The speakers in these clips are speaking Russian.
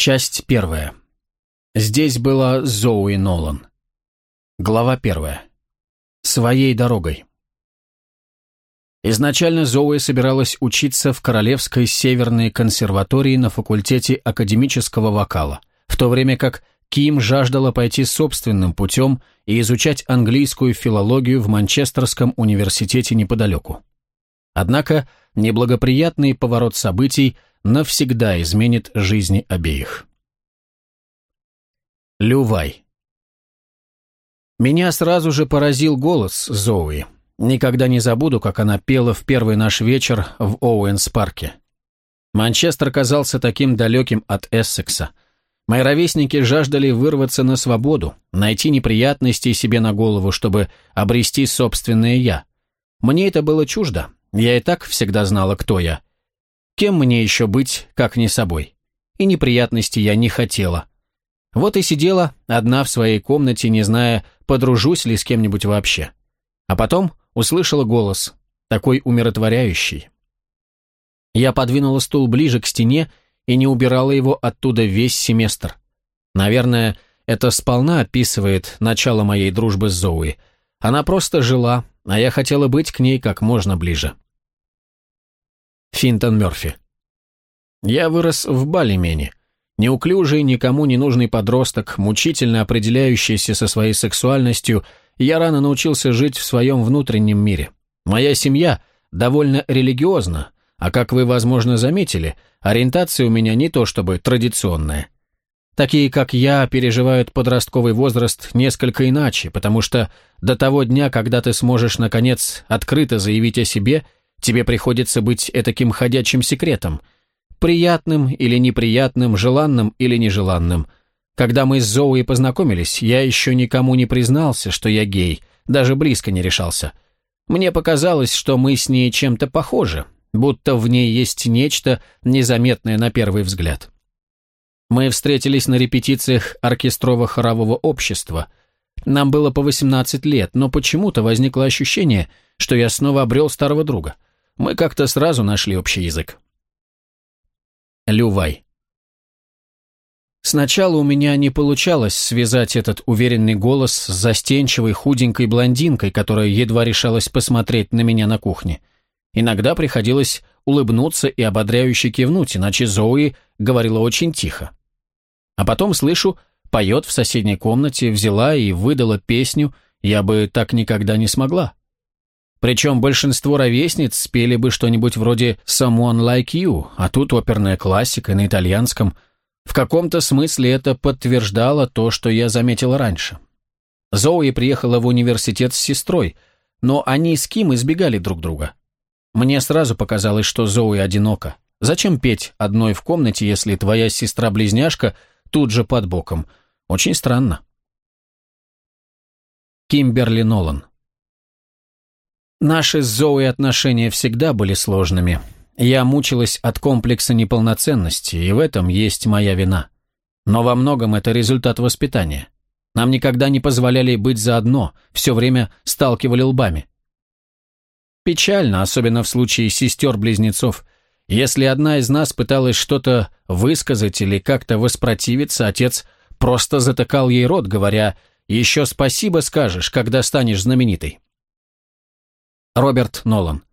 Часть первая. Здесь была Зоуи Нолан. Глава первая. Своей дорогой. Изначально Зоуи собиралась учиться в Королевской Северной консерватории на факультете академического вокала, в то время как Ким жаждала пойти собственным путем и изучать английскую филологию в Манчестерском университете неподалеку. Однако неблагоприятный поворот событий – навсегда изменит жизни обеих. Лювай. Меня сразу же поразил голос Зоуи. Никогда не забуду, как она пела в первый наш вечер в Оуэнс-парке. Манчестер казался таким далеким от Эссекса. Мои ровесники жаждали вырваться на свободу, найти неприятности себе на голову, чтобы обрести собственное «я». Мне это было чуждо. Я и так всегда знала, кто я. Кем мне еще быть, как не собой? И неприятностей я не хотела. Вот и сидела одна в своей комнате, не зная, подружусь ли с кем-нибудь вообще. А потом услышала голос, такой умиротворяющий. Я подвинула стул ближе к стене и не убирала его оттуда весь семестр. Наверное, это сполна описывает начало моей дружбы с Зоуи. Она просто жила, а я хотела быть к ней как можно ближе. Финтон Мерфи. Я вырос в Балимене. Неуклюжий, никому не нужный подросток, мучительно определяющийся со своей сексуальностью, я рано научился жить в своем внутреннем мире. Моя семья довольно религиозна, а как вы, возможно, заметили, ориентация у меня не то чтобы традиционная. Такие, как я, переживают подростковый возраст несколько иначе, потому что до того дня, когда ты сможешь, наконец, открыто заявить о себе – Тебе приходится быть этаким ходячим секретом. Приятным или неприятным, желанным или нежеланным. Когда мы с Зоуи познакомились, я еще никому не признался, что я гей, даже близко не решался. Мне показалось, что мы с ней чем-то похожи, будто в ней есть нечто незаметное на первый взгляд. Мы встретились на репетициях оркестрово-хорового общества. Нам было по 18 лет, но почему-то возникло ощущение, что я снова обрел старого друга – мы как-то сразу нашли общий язык. Лювай. Сначала у меня не получалось связать этот уверенный голос с застенчивой худенькой блондинкой, которая едва решалась посмотреть на меня на кухне. Иногда приходилось улыбнуться и ободряюще кивнуть, иначе Зои говорила очень тихо. А потом, слышу, поет в соседней комнате, взяла и выдала песню «Я бы так никогда не смогла». Причем большинство ровесниц спели бы что-нибудь вроде «Someone like you», а тут оперная классика на итальянском. В каком-то смысле это подтверждало то, что я заметил раньше. Зоуи приехала в университет с сестрой, но они с Ким избегали друг друга. Мне сразу показалось, что Зоуи одинока. Зачем петь одной в комнате, если твоя сестра-близняшка тут же под боком? Очень странно. Кимберли Нолан Наши с Зоей отношения всегда были сложными. Я мучилась от комплекса неполноценности, и в этом есть моя вина. Но во многом это результат воспитания. Нам никогда не позволяли быть заодно, все время сталкивали лбами. Печально, особенно в случае сестер-близнецов. Если одна из нас пыталась что-то высказать или как-то воспротивиться, отец просто затыкал ей рот, говоря «Еще спасибо скажешь, когда станешь знаменитой». Роберт Нолан.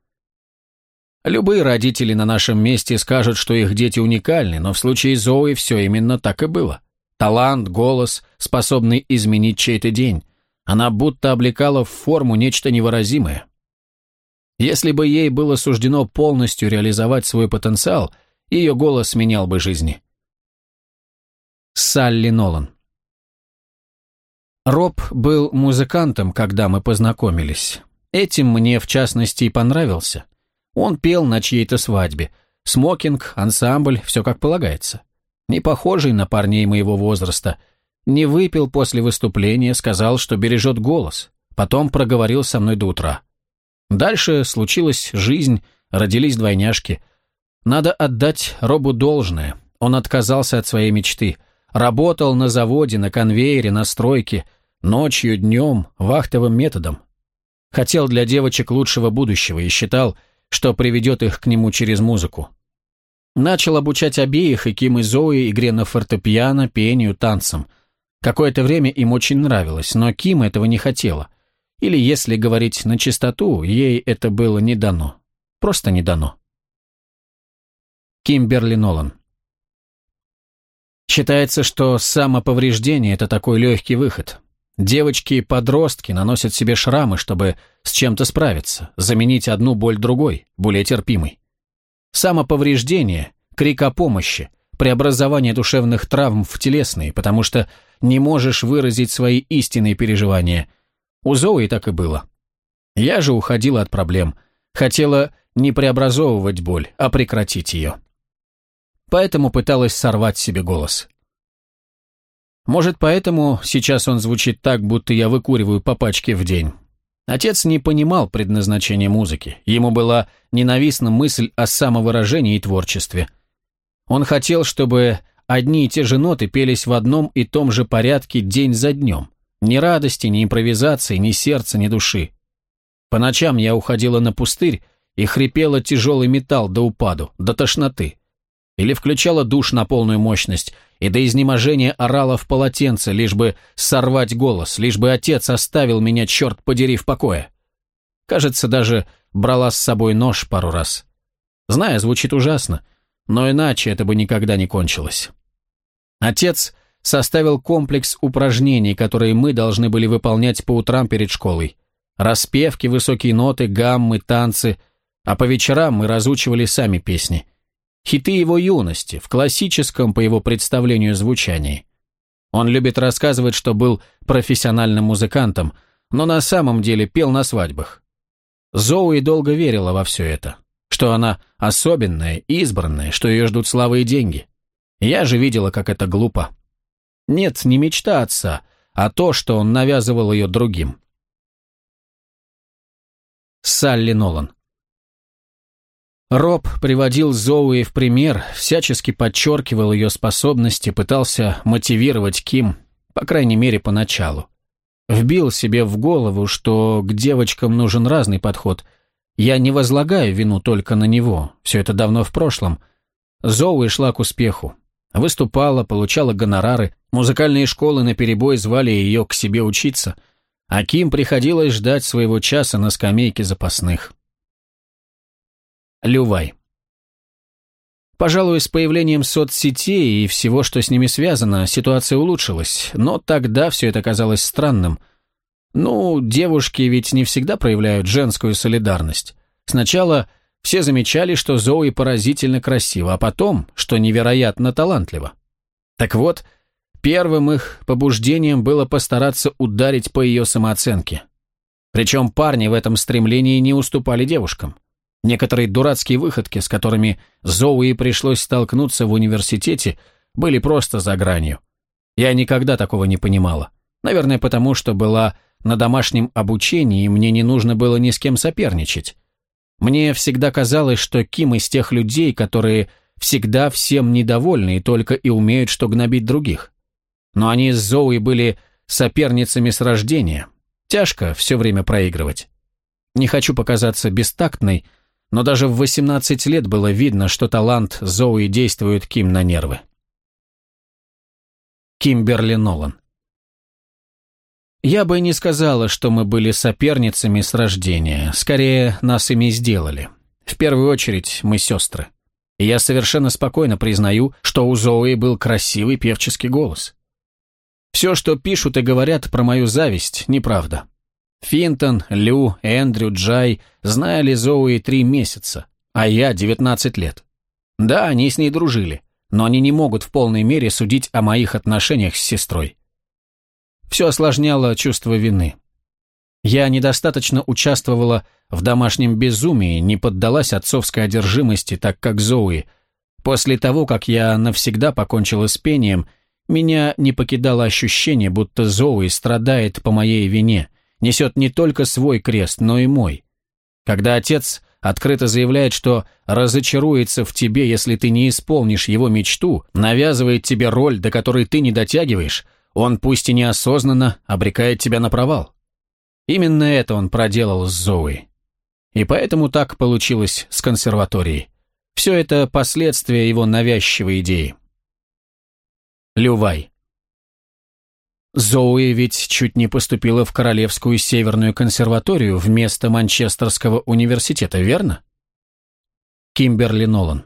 Любые родители на нашем месте скажут, что их дети уникальны, но в случае Зои все именно так и было. Талант, голос, способный изменить чей-то день. Она будто облекала в форму нечто невыразимое. Если бы ей было суждено полностью реализовать свой потенциал, ее голос менял бы жизни. Салли Нолан Роб был музыкантом, когда мы познакомились. Этим мне, в частности, и понравился. Он пел на чьей-то свадьбе. Смокинг, ансамбль, все как полагается. Не похожий на парней моего возраста. Не выпил после выступления, сказал, что бережет голос. Потом проговорил со мной до утра. Дальше случилась жизнь, родились двойняшки. Надо отдать Робу должное. Он отказался от своей мечты. Работал на заводе, на конвейере, на стройке. Ночью, днем, вахтовым методом хотел для девочек лучшего будущего и считал, что приведет их к нему через музыку. Начал обучать обеих, и Ким и Зои, игре на фортепиано, пению, танцам. Какое-то время им очень нравилось, но Ким этого не хотела. Или, если говорить на чистоту, ей это было не дано. Просто не дано. Кимберли Нолан Считается, что самоповреждение – это такой легкий выход – Девочки и подростки наносят себе шрамы, чтобы с чем-то справиться, заменить одну боль другой, более терпимой. Самоповреждение, крик о помощи, преобразование душевных травм в телесные, потому что не можешь выразить свои истинные переживания. У Зои так и было. Я же уходила от проблем. Хотела не преобразовывать боль, а прекратить ее. Поэтому пыталась сорвать себе голос. Может, поэтому сейчас он звучит так, будто я выкуриваю по пачке в день. Отец не понимал предназначения музыки. Ему была ненавистна мысль о самовыражении и творчестве. Он хотел, чтобы одни и те же ноты пелись в одном и том же порядке день за днем. Ни радости, ни импровизации, ни сердца, ни души. По ночам я уходила на пустырь и хрипела тяжелый металл до упаду, до тошноты. Или включала душ на полную мощность, и до изнеможения орала в полотенце, лишь бы сорвать голос, лишь бы отец оставил меня, черт подери, в покое. Кажется, даже брала с собой нож пару раз. Знаю, звучит ужасно, но иначе это бы никогда не кончилось. Отец составил комплекс упражнений, которые мы должны были выполнять по утрам перед школой. Распевки, высокие ноты, гаммы, танцы. А по вечерам мы разучивали сами песни. Хиты его юности, в классическом, по его представлению, звучании. Он любит рассказывать, что был профессиональным музыкантом, но на самом деле пел на свадьбах. Зоуи долго верила во все это, что она особенная, избранная, что ее ждут славы и деньги. Я же видела, как это глупо. Нет, не мечта отца, а то, что он навязывал ее другим. Салли Нолан Роб приводил Зоуи в пример, всячески подчеркивал ее способности, пытался мотивировать Ким, по крайней мере, поначалу. Вбил себе в голову, что к девочкам нужен разный подход. Я не возлагаю вину только на него, все это давно в прошлом. Зоуи шла к успеху. Выступала, получала гонорары, музыкальные школы наперебой звали ее к себе учиться, а Ким приходилось ждать своего часа на скамейке запасных. Лювай. Пожалуй, с появлением соцсетей и всего, что с ними связано, ситуация улучшилась, но тогда все это казалось странным. Ну, девушки ведь не всегда проявляют женскую солидарность. Сначала все замечали, что Зои поразительно красива, а потом, что невероятно талантлива. Так вот, первым их побуждением было постараться ударить по ее самооценке. Причем парни в этом стремлении не уступали девушкам. Некоторые дурацкие выходки, с которыми Зоуи пришлось столкнуться в университете, были просто за гранью. Я никогда такого не понимала. Наверное, потому что была на домашнем обучении, и мне не нужно было ни с кем соперничать. Мне всегда казалось, что Ким из тех людей, которые всегда всем недовольны и только и умеют, что гнобить других. Но они с Зоуи были соперницами с рождения. Тяжко все время проигрывать. Не хочу показаться бестактной, но даже в 18 лет было видно, что талант Зоуи действует Ким на нервы. Кимберли Нолан я бы не сказала, что мы были соперницами с рождения. Скорее, нас ими сделали. В первую очередь, мы сестры. И я совершенно спокойно признаю, что у Зоуи был красивый певческий голос. Все, что пишут и говорят про мою зависть, неправда. Финтон, Лю, Эндрю, Джай знали Зоуи три месяца, а я 19 лет. Да, они с ней дружили, но они не могут в полной мере судить о моих отношениях с сестрой. Все осложняло чувство вины. Я недостаточно участвовала в домашнем безумии, не поддалась отцовской одержимости, так как Зоуи. После того, как я навсегда покончила с пением, меня не покидало ощущение, будто Зоуи страдает по моей вине – несет не только свой крест, но и мой. Когда отец открыто заявляет, что разочаруется в тебе, если ты не исполнишь его мечту, навязывает тебе роль, до которой ты не дотягиваешь, он пусть и неосознанно обрекает тебя на провал. Именно это он проделал с Зоей. И поэтому так получилось с консерваторией. Все это последствия его навязчивой идеи. Лювай. Зоуи ведь чуть не поступила в Королевскую Северную консерваторию вместо Манчестерского университета, верно? Кимберли Нолан.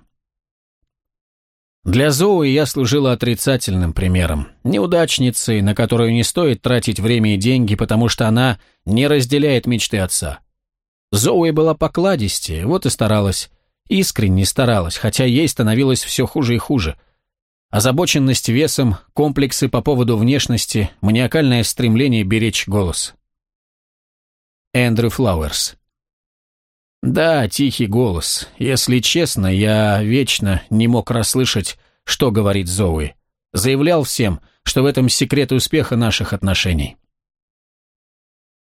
Для Зоуи я служила отрицательным примером, неудачницей, на которую не стоит тратить время и деньги, потому что она не разделяет мечты отца. Зоуи была покладистее, вот и старалась, искренне старалась, хотя ей становилось все хуже и хуже – озабоченность весом, комплексы по поводу внешности, маниакальное стремление беречь голос. Эндрю Флауэрс. Да, тихий голос. Если честно, я вечно не мог расслышать, что говорит Зоуи. Заявлял всем, что в этом секрет успеха наших отношений.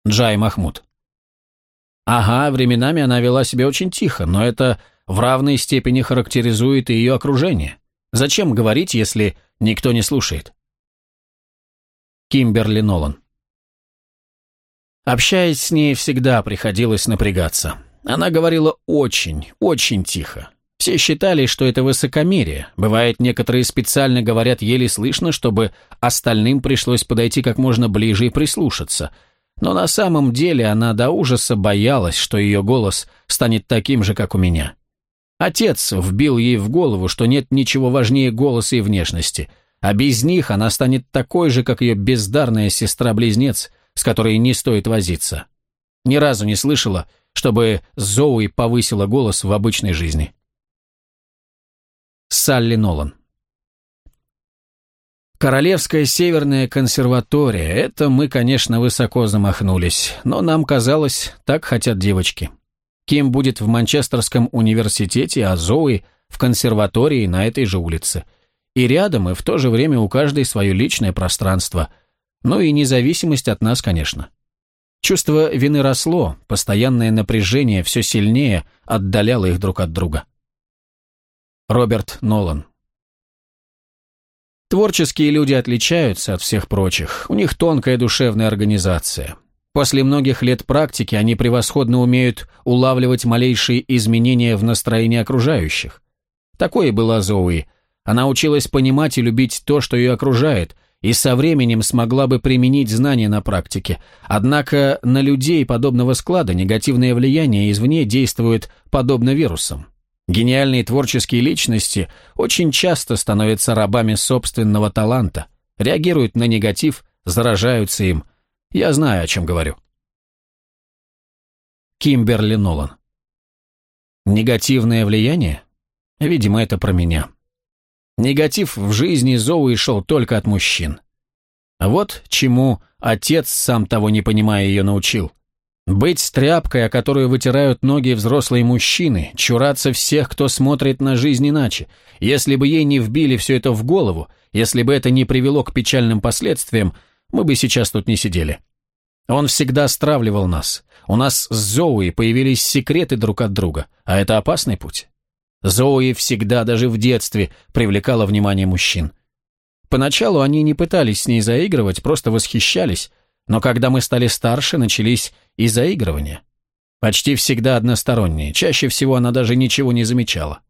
Джай Махмуд. Ага, временами она вела себя очень тихо, но это в равной степени характеризует и ее окружение. Зачем говорить, если никто не слушает? Кимберли Нолан Общаясь с ней, всегда приходилось напрягаться. Она говорила очень, очень тихо. Все считали, что это высокомерие. Бывает, некоторые специально говорят еле слышно, чтобы остальным пришлось подойти как можно ближе и прислушаться. Но на самом деле она до ужаса боялась, что ее голос станет таким же, как у меня. Отец вбил ей в голову, что нет ничего важнее голоса и внешности, а без них она станет такой же, как ее бездарная сестра-близнец, с которой не стоит возиться. Ни разу не слышала, чтобы Зоуи повысила голос в обычной жизни. Салли Нолан Королевская Северная консерватория – это мы, конечно, высоко замахнулись, но нам казалось, так хотят девочки. Кем будет в Манчестерском университете, а Зои – в консерватории на этой же улице. И рядом, и в то же время у каждой свое личное пространство. Ну и независимость от нас, конечно. Чувство вины росло, постоянное напряжение все сильнее отдаляло их друг от друга. Роберт Нолан Творческие люди отличаются от всех прочих, у них тонкая душевная организация – После многих лет практики они превосходно умеют улавливать малейшие изменения в настроении окружающих. Такое была Зоуи. Она училась понимать и любить то, что ее окружает, и со временем смогла бы применить знания на практике. Однако на людей подобного склада негативное влияние извне действует подобно вирусам. Гениальные творческие личности очень часто становятся рабами собственного таланта, реагируют на негатив, заражаются им – я знаю, о чем говорю. Кимберли Нолан. Негативное влияние? Видимо, это про меня. Негатив в жизни Зоуи шел только от мужчин. Вот чему отец, сам того не понимая, ее научил. Быть стряпкой, о которую вытирают ноги взрослые мужчины, чураться всех, кто смотрит на жизнь иначе. Если бы ей не вбили все это в голову, если бы это не привело к печальным последствиям, мы бы сейчас тут не сидели. Он всегда стравливал нас. У нас с Зоуи появились секреты друг от друга, а это опасный путь. Зоуи всегда, даже в детстве, привлекала внимание мужчин. Поначалу они не пытались с ней заигрывать, просто восхищались, но когда мы стали старше, начались и заигрывания. Почти всегда односторонние, чаще всего она даже ничего не замечала.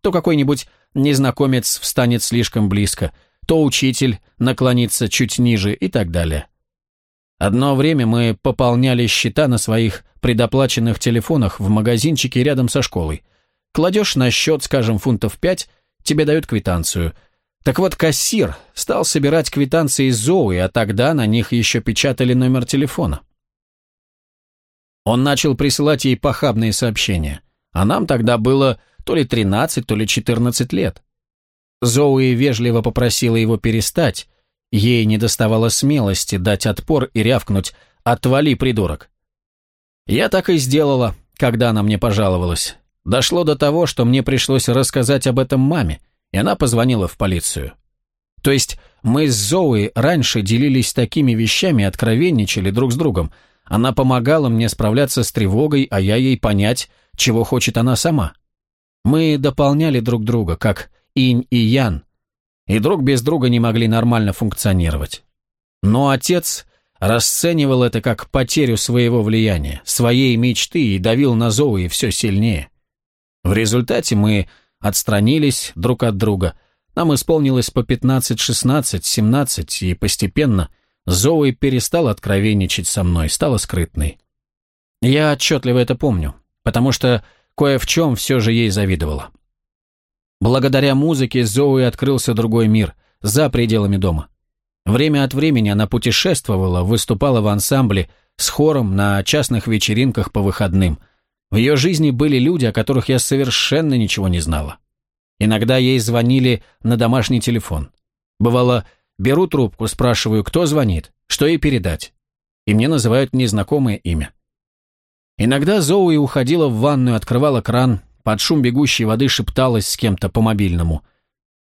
То какой-нибудь незнакомец встанет слишком близко, то учитель наклонится чуть ниже и так далее. Одно время мы пополняли счета на своих предоплаченных телефонах в магазинчике рядом со школой. Кладешь на счет, скажем, фунтов 5, тебе дают квитанцию. Так вот, кассир стал собирать квитанции из зоуи, а тогда на них еще печатали номер телефона. Он начал присылать ей похабные сообщения, а нам тогда было то ли 13, то ли 14 лет. Зоуи вежливо попросила его перестать. Ей не доставало смелости дать отпор и рявкнуть «Отвали, придурок!». Я так и сделала, когда она мне пожаловалась. Дошло до того, что мне пришлось рассказать об этом маме, и она позвонила в полицию. То есть мы с Зоуи раньше делились такими вещами, откровенничали друг с другом. Она помогала мне справляться с тревогой, а я ей понять, чего хочет она сама. Мы дополняли друг друга, как инь и ян, и друг без друга не могли нормально функционировать. Но отец расценивал это как потерю своего влияния, своей мечты и давил на Зоуи все сильнее. В результате мы отстранились друг от друга. Нам исполнилось по 15, 16, 17, и постепенно Зоуи перестал откровенничать со мной, стала скрытной. Я отчетливо это помню, потому что кое в чем все же ей завидовала. Благодаря музыке Зоуи открылся другой мир, за пределами дома. Время от времени она путешествовала, выступала в ансамбле, с хором на частных вечеринках по выходным. В ее жизни были люди, о которых я совершенно ничего не знала. Иногда ей звонили на домашний телефон. Бывало, беру трубку, спрашиваю, кто звонит, что ей передать. И мне называют незнакомое имя. Иногда Зоуи уходила в ванную, открывала кран, под шум бегущей воды шепталась с кем-то по мобильному.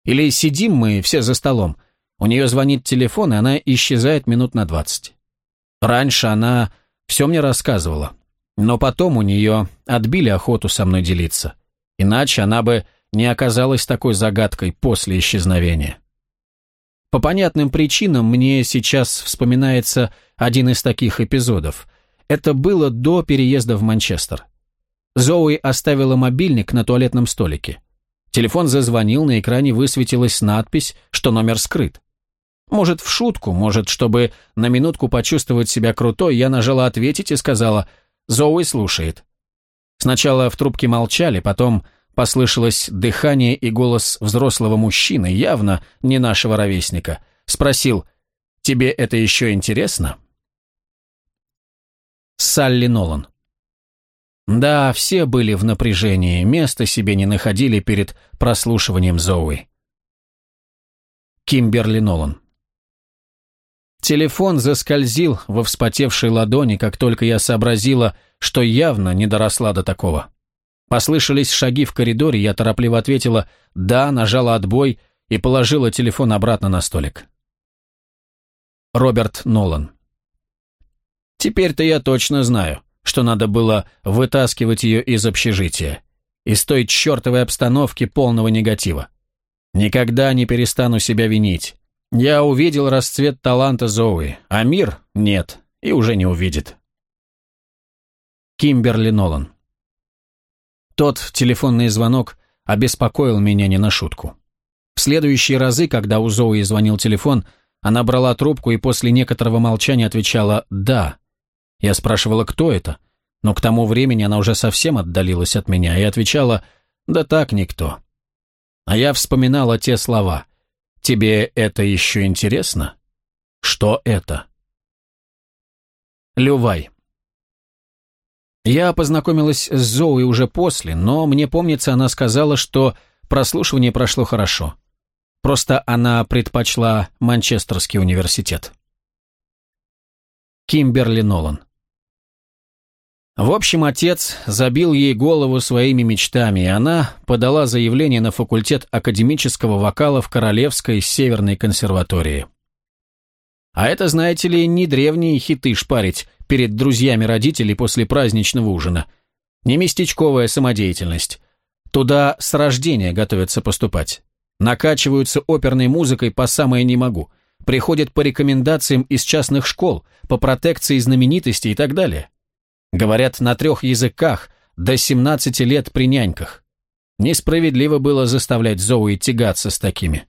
Или сидим мы все за столом, у нее звонит телефон, и она исчезает минут на двадцать. Раньше она все мне рассказывала, но потом у нее отбили охоту со мной делиться. Иначе она бы не оказалась такой загадкой после исчезновения. По понятным причинам мне сейчас вспоминается один из таких эпизодов. Это было до переезда в Манчестер. Зоуи оставила мобильник на туалетном столике. Телефон зазвонил, на экране высветилась надпись, что номер скрыт. Может, в шутку, может, чтобы на минутку почувствовать себя крутой, я нажала «ответить» и сказала «Зоуи слушает». Сначала в трубке молчали, потом послышалось дыхание и голос взрослого мужчины, явно не нашего ровесника. Спросил «Тебе это еще интересно?» Салли Нолан да, все были в напряжении, места себе не находили перед прослушиванием Зоуи. Кимберли Нолан Телефон заскользил во вспотевшей ладони, как только я сообразила, что явно не доросла до такого. Послышались шаги в коридоре, я торопливо ответила «да», нажала «отбой» и положила телефон обратно на столик. Роберт Нолан Теперь-то я точно знаю что надо было вытаскивать ее из общежития, из той чертовой обстановки полного негатива. Никогда не перестану себя винить. Я увидел расцвет таланта Зоуи, а мир — нет, и уже не увидит. Кимберли Нолан Тот телефонный звонок обеспокоил меня не на шутку. В следующие разы, когда у Зоуи звонил телефон, она брала трубку и после некоторого молчания отвечала «да», я спрашивала, кто это, но к тому времени она уже совсем отдалилась от меня и отвечала «Да так никто». А я вспоминала те слова «Тебе это еще интересно?» «Что это?» Лювай. Я познакомилась с Зоей уже после, но мне помнится, она сказала, что прослушивание прошло хорошо. Просто она предпочла Манчестерский университет. Кимберли Нолан. В общем, отец забил ей голову своими мечтами, и она подала заявление на факультет академического вокала в Королевской Северной консерватории. А это, знаете ли, не древние хиты шпарить перед друзьями родителей после праздничного ужина. Не местечковая самодеятельность. Туда с рождения готовятся поступать. Накачиваются оперной музыкой по самое не могу. Приходят по рекомендациям из частных школ, по протекции знаменитостей и так далее. Говорят на трех языках, до 17 лет при няньках. Несправедливо было заставлять Зоуи тягаться с такими.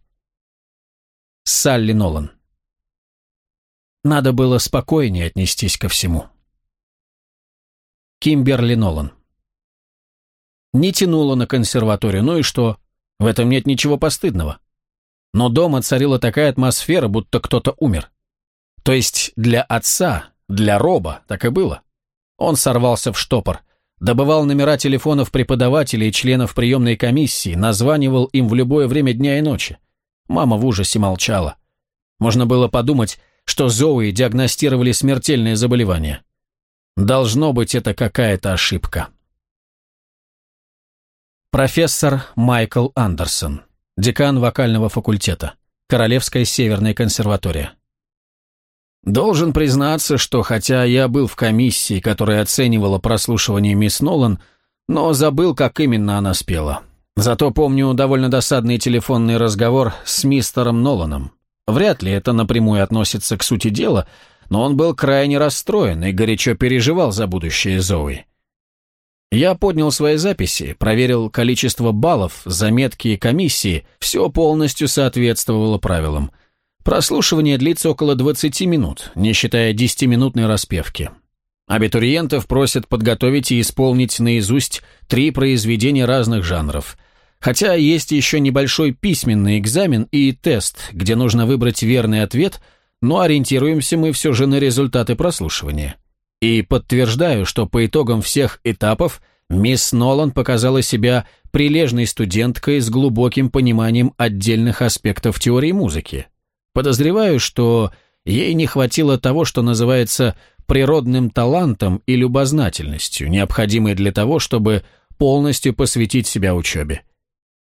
Салли Нолан. Надо было спокойнее отнестись ко всему. Кимберли Нолан. Не тянуло на консерваторию, ну и что? В этом нет ничего постыдного. Но дома царила такая атмосфера, будто кто-то умер. То есть для отца, для Роба так и было. Он сорвался в штопор. Добывал номера телефонов преподавателей и членов приемной комиссии, названивал им в любое время дня и ночи. Мама в ужасе молчала. Можно было подумать, что Зоуи диагностировали смертельное заболевание. Должно быть, это какая-то ошибка. Профессор Майкл Андерсон, декан вокального факультета, Королевская Северная консерватория. Должен признаться, что хотя я был в комиссии, которая оценивала прослушивание мисс Нолан, но забыл, как именно она спела. Зато помню довольно досадный телефонный разговор с мистером Ноланом. Вряд ли это напрямую относится к сути дела, но он был крайне расстроен и горячо переживал за будущее Зои. Я поднял свои записи, проверил количество баллов, заметки и комиссии, все полностью соответствовало правилам – Прослушивание длится около 20 минут, не считая 10-минутной распевки. Абитуриентов просят подготовить и исполнить наизусть три произведения разных жанров. Хотя есть еще небольшой письменный экзамен и тест, где нужно выбрать верный ответ, но ориентируемся мы все же на результаты прослушивания. И подтверждаю, что по итогам всех этапов мисс Нолан показала себя прилежной студенткой с глубоким пониманием отдельных аспектов теории музыки. Подозреваю, что ей не хватило того, что называется природным талантом и любознательностью, необходимой для того, чтобы полностью посвятить себя учебе.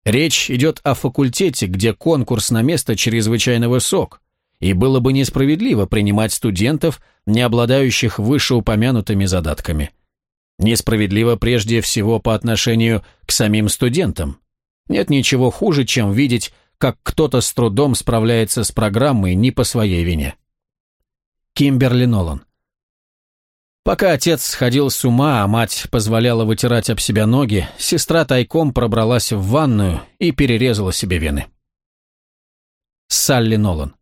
Речь идет о факультете, где конкурс на место чрезвычайно высок, и было бы несправедливо принимать студентов, не обладающих вышеупомянутыми задатками. Несправедливо прежде всего по отношению к самим студентам. Нет ничего хуже, чем видеть как кто-то с трудом справляется с программой не по своей вине. Кимберли Нолан. Пока отец сходил с ума, а мать позволяла вытирать об себя ноги, сестра тайком пробралась в ванную и перерезала себе вены. Салли Нолан.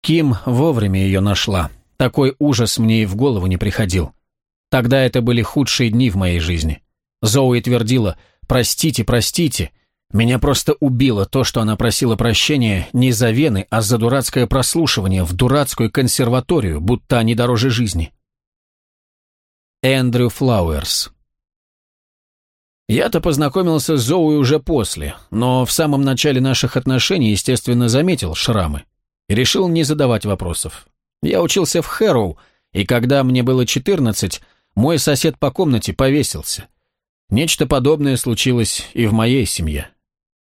Ким вовремя ее нашла. Такой ужас мне и в голову не приходил. Тогда это были худшие дни в моей жизни. Зоуи твердила «Простите, простите», меня просто убило то, что она просила прощения не за вены, а за дурацкое прослушивание в дурацкую консерваторию, будто они дороже жизни. Эндрю Флауэрс Я-то познакомился с Зоуи уже после, но в самом начале наших отношений, естественно, заметил шрамы и решил не задавать вопросов. Я учился в Хэроу, и когда мне было 14, мой сосед по комнате повесился. Нечто подобное случилось и в моей семье.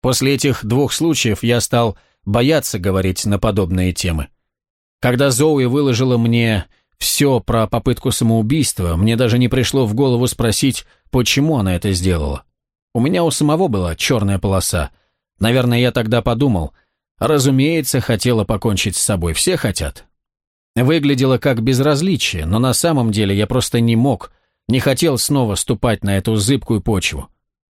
После этих двух случаев я стал бояться говорить на подобные темы. Когда Зоуи выложила мне все про попытку самоубийства, мне даже не пришло в голову спросить, почему она это сделала. У меня у самого была черная полоса. Наверное, я тогда подумал, разумеется, хотела покончить с собой, все хотят. Выглядело как безразличие, но на самом деле я просто не мог, не хотел снова ступать на эту зыбкую почву.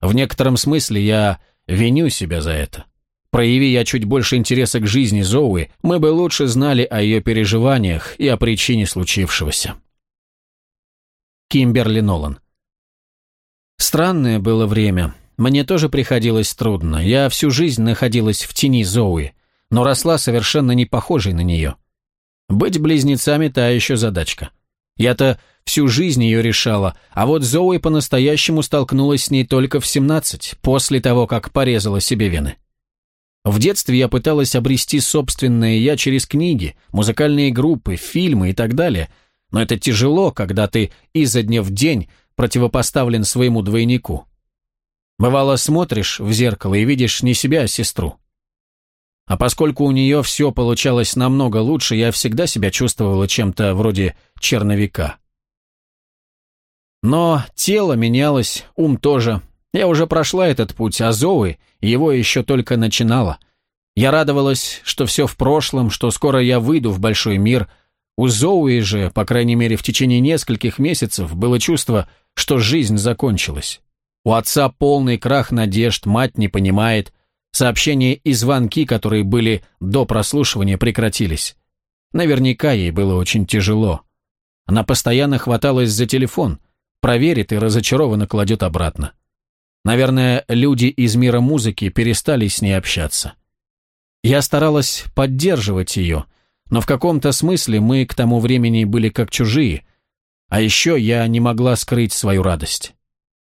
В некотором смысле я Виню себя за это. Прояви я чуть больше интереса к жизни Зоуи, мы бы лучше знали о ее переживаниях и о причине случившегося. Кимберли Нолан Странное было время. Мне тоже приходилось трудно. Я всю жизнь находилась в тени Зоуи, но росла совершенно не похожей на нее. Быть близнецами – та еще задачка. Я-то всю жизнь ее решала, а вот Зоуи по-настоящему столкнулась с ней только в 17, после того, как порезала себе вены. В детстве я пыталась обрести собственное «я» через книги, музыкальные группы, фильмы и так далее, но это тяжело, когда ты изо дня в день противопоставлен своему двойнику. Бывало, смотришь в зеркало и видишь не себя, а сестру. А поскольку у нее все получалось намного лучше, я всегда себя чувствовала чем-то вроде черновика. Но тело менялось, ум тоже. Я уже прошла этот путь, а Зоуи его еще только начинала. Я радовалась, что все в прошлом, что скоро я выйду в большой мир. У Зоуи же, по крайней мере в течение нескольких месяцев, было чувство, что жизнь закончилась. У отца полный крах надежд, мать не понимает – Сообщения и звонки, которые были до прослушивания, прекратились. Наверняка ей было очень тяжело. Она постоянно хваталась за телефон, проверит и разочарованно кладет обратно. Наверное, люди из мира музыки перестали с ней общаться. Я старалась поддерживать ее, но в каком-то смысле мы к тому времени были как чужие, а еще я не могла скрыть свою радость.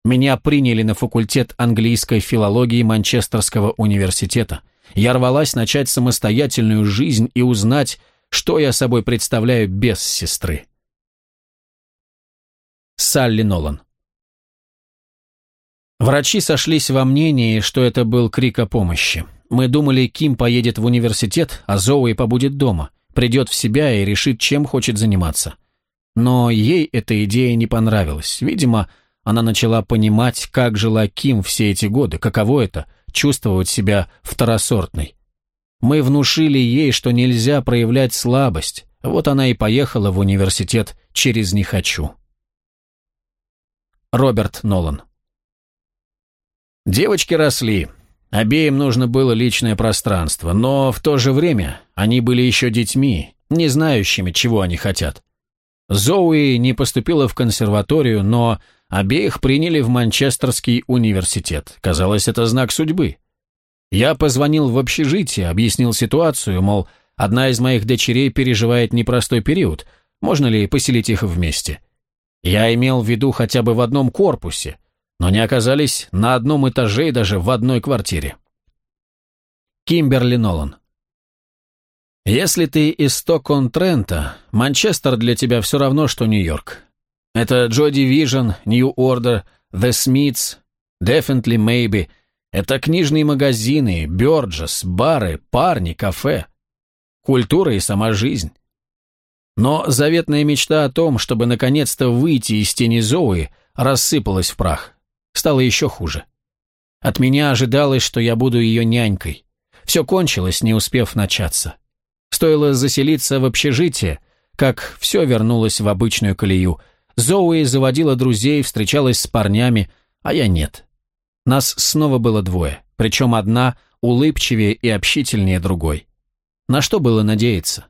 Меня приняли на факультет английской филологии Манчестерского университета. Я рвалась начать самостоятельную жизнь и узнать, что я собой представляю без сестры. Салли Нолан Врачи сошлись во мнении, что это был крик о помощи. Мы думали, Ким поедет в университет, а Зоуи побудет дома, придет в себя и решит, чем хочет заниматься. Но ей эта идея не понравилась. Видимо, она начала понимать, как жила Ким все эти годы, каково это – чувствовать себя второсортной. Мы внушили ей, что нельзя проявлять слабость, вот она и поехала в университет через «не хочу». Роберт Нолан Девочки росли. Обеим нужно было личное пространство, но в то же время они были еще детьми, не знающими, чего они хотят. Зоуи не поступила в консерваторию, но Обеих приняли в Манчестерский университет. Казалось, это знак судьбы. Я позвонил в общежитие, объяснил ситуацию, мол, одна из моих дочерей переживает непростой период, можно ли поселить их вместе. Я имел в виду хотя бы в одном корпусе, но не оказались на одном этаже и даже в одной квартире. Кимберли Нолан «Если ты из Стокон-Трента, Манчестер для тебя все равно, что Нью-Йорк. Это Joy Division, New Order, The Smiths, Definitely Maybe. Это книжные магазины, Бёрджес, бары, парни, кафе. Культура и сама жизнь. Но заветная мечта о том, чтобы наконец-то выйти из тени Зои, рассыпалась в прах. Стало еще хуже. От меня ожидалось, что я буду ее нянькой. Все кончилось, не успев начаться. Стоило заселиться в общежитие, как все вернулось в обычную колею – Зоуи заводила друзей, встречалась с парнями, а я нет. Нас снова было двое, причем одна улыбчивее и общительнее другой. На что было надеяться?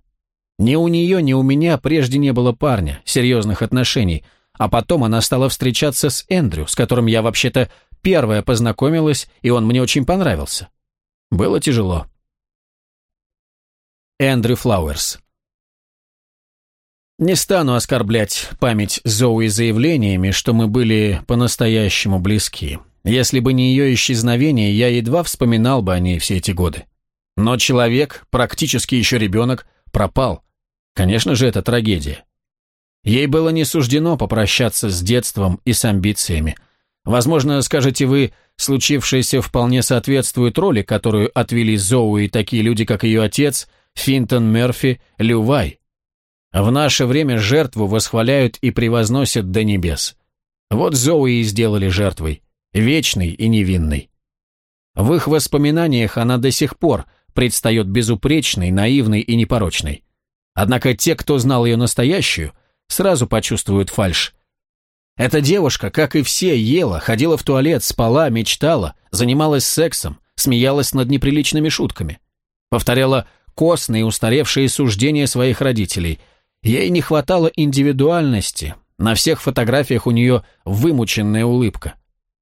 Ни у нее, ни у меня прежде не было парня, серьезных отношений, а потом она стала встречаться с Эндрю, с которым я вообще-то первая познакомилась, и он мне очень понравился. Было тяжело. Эндрю Флауэрс не стану оскорблять память Зоуи заявлениями, что мы были по-настоящему близки. Если бы не ее исчезновение, я едва вспоминал бы о ней все эти годы. Но человек, практически еще ребенок, пропал. Конечно же, это трагедия. Ей было не суждено попрощаться с детством и с амбициями. Возможно, скажете вы, случившееся вполне соответствует роли, которую отвели Зоуи такие люди, как ее отец, Финтон Мерфи, Лювай – в наше время жертву восхваляют и превозносят до небес. Вот Зои и сделали жертвой, вечной и невинной. В их воспоминаниях она до сих пор предстает безупречной, наивной и непорочной. Однако те, кто знал ее настоящую, сразу почувствуют фальшь. Эта девушка, как и все, ела, ходила в туалет, спала, мечтала, занималась сексом, смеялась над неприличными шутками. Повторяла костные устаревшие суждения своих родителей – Ей не хватало индивидуальности, на всех фотографиях у нее вымученная улыбка.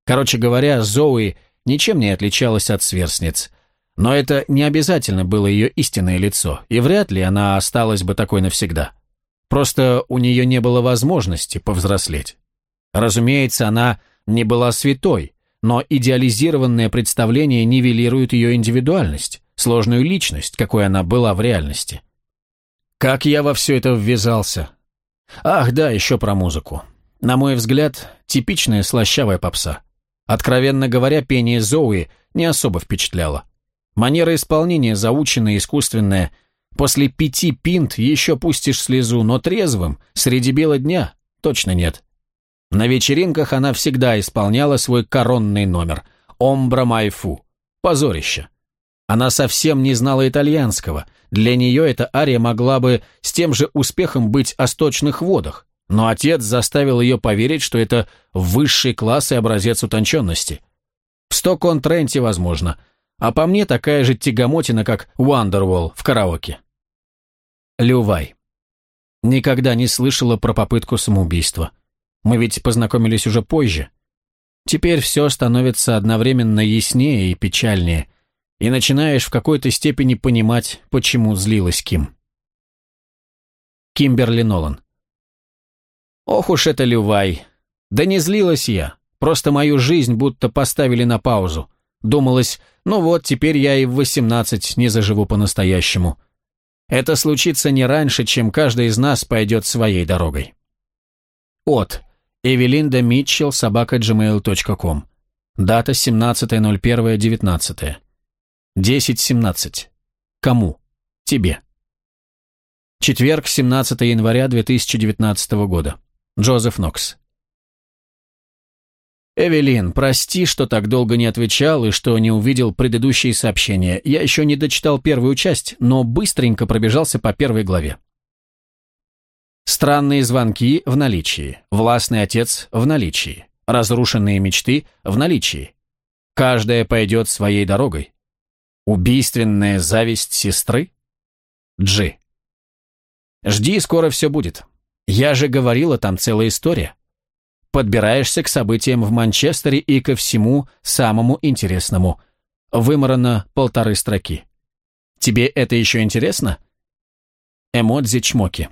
Короче говоря, Зои ничем не отличалась от сверстниц. Но это не обязательно было ее истинное лицо, и вряд ли она осталась бы такой навсегда. Просто у нее не было возможности повзрослеть. Разумеется, она не была святой, но идеализированное представление нивелирует ее индивидуальность, сложную личность, какой она была в реальности. Как я во все это ввязался? Ах, да, еще про музыку. На мой взгляд, типичная слащавая попса. Откровенно говоря, пение Зоуи не особо впечатляло. Манера исполнения заученная, искусственная. После пяти пинт еще пустишь слезу, но трезвым, среди бела дня, точно нет. На вечеринках она всегда исполняла свой коронный номер «Омбра Майфу» — позорище. Она совсем не знала итальянского — для нее эта ария могла бы с тем же успехом быть о сточных водах, но отец заставил ее поверить, что это высший класс и образец утонченности. В Стокон-Тренте, возможно, а по мне такая же тягомотина, как Уандерволл в караоке. Лювай. Никогда не слышала про попытку самоубийства. Мы ведь познакомились уже позже. Теперь все становится одновременно яснее и печальнее и начинаешь в какой-то степени понимать, почему злилась Ким. Кимберли Нолан. Ох уж это Лювай. Да не злилась я. Просто мою жизнь будто поставили на паузу. Думалось, ну вот, теперь я и в 18 не заживу по-настоящему. Это случится не раньше, чем каждый из нас пойдет своей дорогой. От. Эвелинда Митчелл, собака gmail.com. Эм Дата 17.01.19. 10.17. Кому? Тебе. Четверг, 17 января 2019 года. Джозеф Нокс. «Эвелин, прости, что так долго не отвечал и что не увидел предыдущие сообщения. Я еще не дочитал первую часть, но быстренько пробежался по первой главе. Странные звонки в наличии. Властный отец в наличии. Разрушенные мечты в наличии. Каждая пойдет своей дорогой. Убийственная зависть сестры? Джи. Жди, скоро все будет. Я же говорила, там целая история. Подбираешься к событиям в Манчестере и ко всему самому интересному. Вымарано полторы строки. Тебе это еще интересно? Эмодзи чмоки.